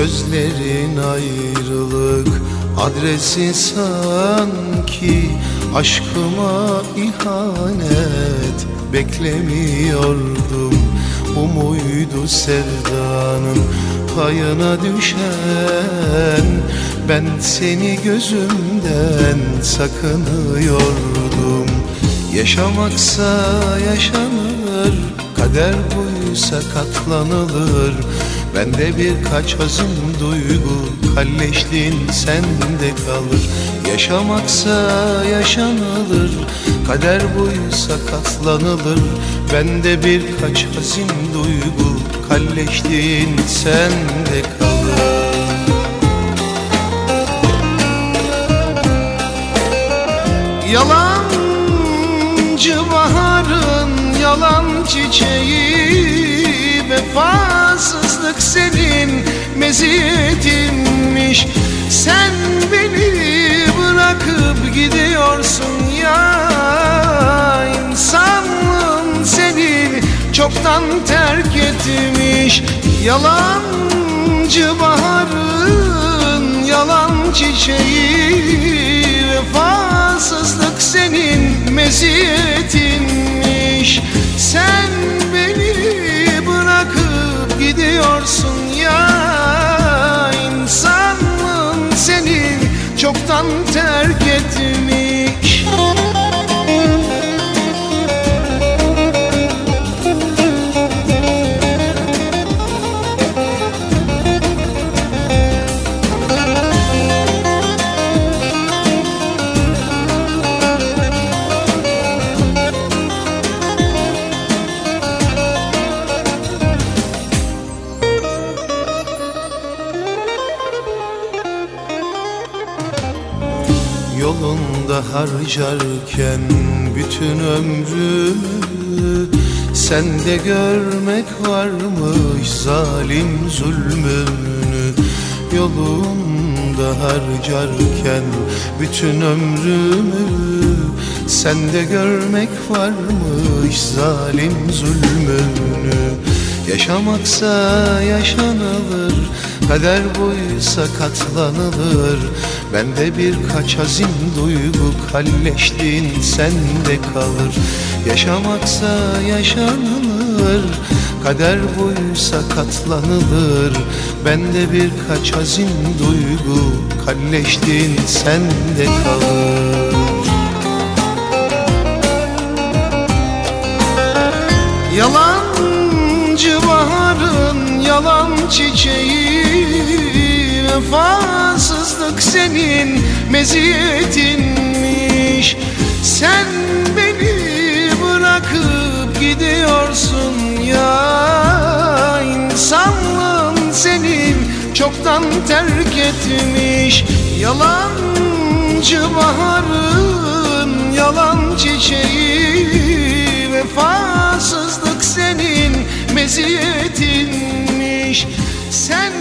Gözlerin ayrılık adresi sanki Aşkıma ihanet beklemiyordum. Bu muydu sevdanın payına düşen Ben seni gözümden sakınıyordum. Yaşamaksa yaşanır Kader buysa katlanılır Bende birkaç hazım duygu Kalleşliğin sende kalır. Yaşamaksa yaşanılır Kader buysa katlanılır. Bende birkaç hazin duygu Kalleşliğin sende kalır. Yalancı baharın yalan çiçeği Vefasızlık senin meziyetinmiş. Sen beni bırakıp gidiyorsun ya İnsanlığın seni çoktan terk etmiş Yalancı baharın yalan çiçeği. Vefasızlık senin meziyetinmiş. Sen gidiyorsun Yolunda harcarken bütün ömrümü Sende görmek varmış zalim zulmünü Yolunda harcarken bütün ömrümü Sende görmek varmış zalim zulmünü. Yaşamaksa yaşanılır Kader buysa katlanılır. Bende birkaç hazin duygu Kalleşliğin sende kalır. Yaşamaksa yaşanılır. Kader buysa katlanılır. Bende birkaç hazin duygu Kalleşliğin sende kalır. Yalancı baharın yalan çiçeği Vefasızlık senin meziyetinmiş. Sen beni bırakıp gidiyorsun ya. İnsanlığın senin çoktan terk etmiş. Yalancı baharın yalan çiçeği. Vefasızlık senin meziyetinmiş. Sen